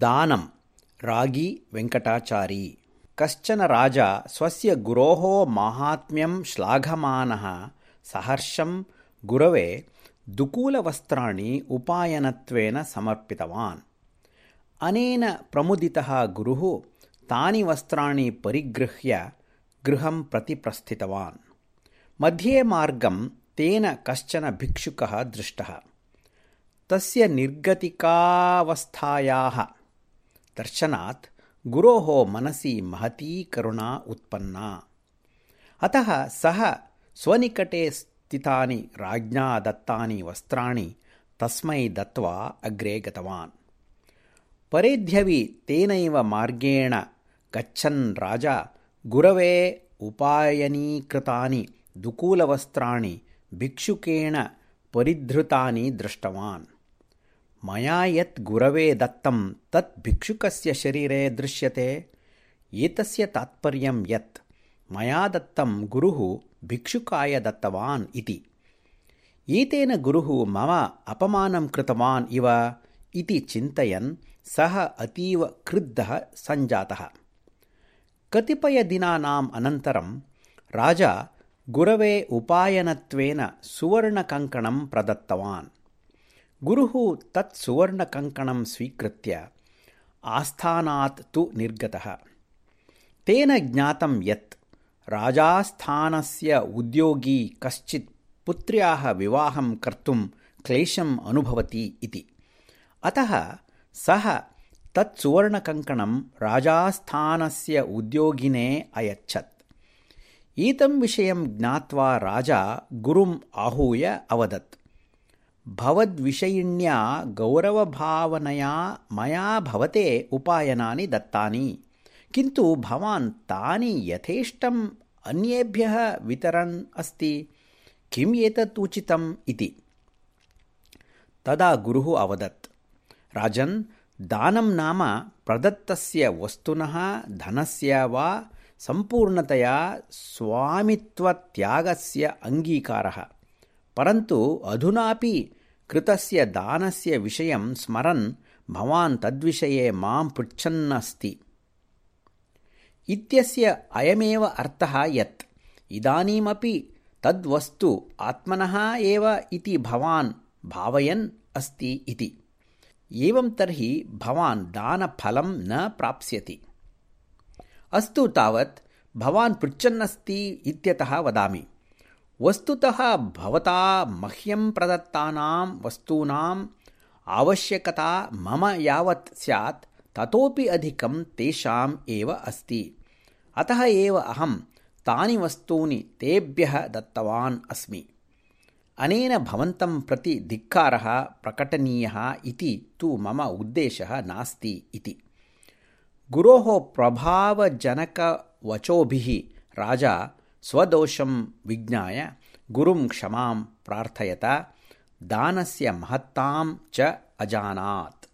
दानं रागी वेङ्कटाचारी। कश्चन राजा स्वस्य गुरोः माहात्म्यं श्लाघमानः सहर्षं गुरवे दुकूलवस्त्राणि उपायनत्वेन समर्पितवान्। अनेन प्रमुदितः गुरुः तानि वस्त्राणि परिगृह्य गृहं प्रति प्रस्थितवान् मध्ये मार्गं तेन कश्चन भिक्षुकः दृष्टः। तस्य निर्गतिकावस्थायाः दर्शनात् गुरोः मनसि महती करुणा उत्पन्ना। अतः सः स्वनिकटे स्थितानि राज्ञा दत्तानि वस्त्राणि तस्मै दत्त्वा अग्रे गतवान्। परेध्यवि तेनैव मार्गेण गच्छन् राजा गुरवे उपायनीकृतानि दुकूलवस्त्राणि भिक्षुकेण परिधृतानि दृष्टवान् मया यत् गुरवे दत्तं तत् भिक्षुकस्य शरीरे दृश्यते एतस्य तात्पर्यं यत् मया दत्तं गुरुः भिक्षुकाय दत्तवान् इति। एतेन गुरुः मम अपमानं कृतवान् इव इति चिन्तयन् सः अतीव क्रुद्धः सञ्जातः। कतिपयदिनानाम् अनन्तरं राजा गुरवे उपायनत्वेन सुवर्णकङ्कणं प्रदत्तवान् गुरुः तत् सुवर्णकङ्कणं स्वीकृत्य आस्थानात् तु निर्गतः। तेन ज्ञातं यत् राजास्थानस्य उद्योगी कश्चित् पुत्र्याः विवाहं कर्तुं क्लेशम् अनुभवति इति। अतः सः तत् सुवर्णकङ्कणं राजास्थानस्य उद्योगिने अयच्छत्। एतं विषयं ज्ञात्वा राजा गुरुम् आहूय अवदत् भवद्विषयिण्या गौरवभावनया मया भवते उपायनानि दत्तानि। किन्तु भवान् तानि यथेष्टम् अन्येभ्यः वितरन् अस्ति? किम् एतत् उचितम् इति। तदा गुरुः अवदत्। राजन् दानं नाम प्रदत्तस्य वस्तुनः धनस्य वा सम्पूर्णतया स्वामित्वत्यागस्य अङ्गीकारः। परन्तु अधुनापि कृतस्य दानस्य विषयं स्मरन् भवान् तद्विषये मां पृच्छन्नस्ति। इत्यस्य अयमेव अर्थः यत् इदानीमपि तद्वस्तु आत्मनः एव इति भवान् भावयन् अस्ति इति। एवं तर्हि भवान् दानफलं न प्राप्स्यति। अस्तु तावत् भवान् पृच्छन्नस्ति इत्यतः वदामि वस्तुतः भवता मह्यं प्रदत्तानां वस्तूनाम् आवश्यकता मम यावत् स्यात् ततोपि अधिकं तेषाम् एव अस्ति। अतः एव अहं तानि वस्तूनि तेभ्यः दत्तवान् अस्मि। अनेन भवन्तं प्रति धिक्कारः प्रकटनीयः इति तु मम उद्देशः नास्ति इति। गुरोः प्रभावजनकवचोभिः राजा स्वदोषं विज्ञाय गुरुं क्षमां प्रार्थयत दानस्य महत्तां च अजानात्